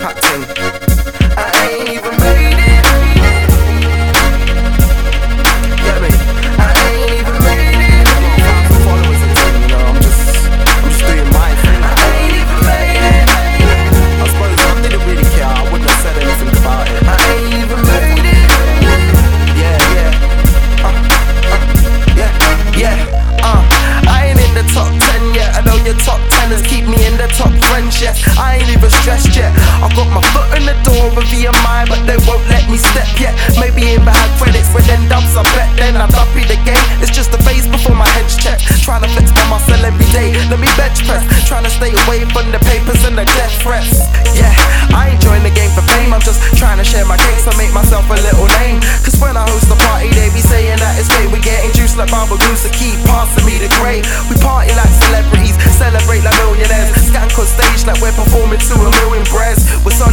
Tupac thing. Friends yet. I ain't even stressed yet. I got my foot in the door with VMI, but they won't let me step yet. Maybe in bad credits, but then dubs I bet then I dumpy the game. It's just a phase before my head's checked. Trying to flex my muscle every day. Let me bench press. Trying to stay away from the papers and the death threats. Yeah, I ain't joined the game for fame. I'm just trying to share my cakes and make myself a little name. Cause when I host a party, they be saying that it's fake. We getting juice like Baba Goose to keep passing me the grey. We party like celebrities, celebrate like millionaires. Skank on stage like we're performing to a million breads. With solid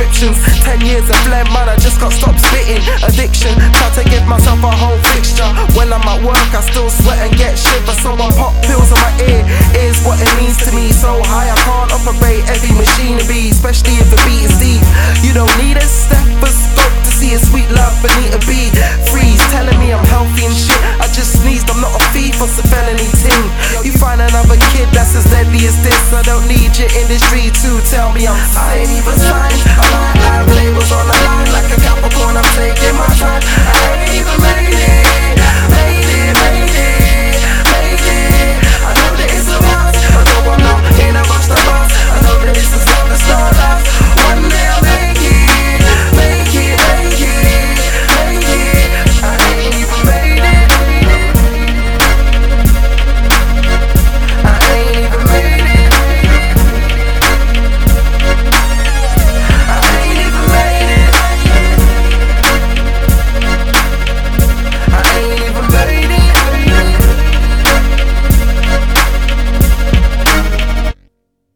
prescriptions. Ten years of phlegm, man, I just got stopped spitting. Addiction, try to give myself a whole fixture. When I'm at work, I still sweat and get shivers. So I pop pills in my ear. Is what it means to me. So high, I can't operate every machinery, don't need your industry to tell me I'm I ain't even signed. I might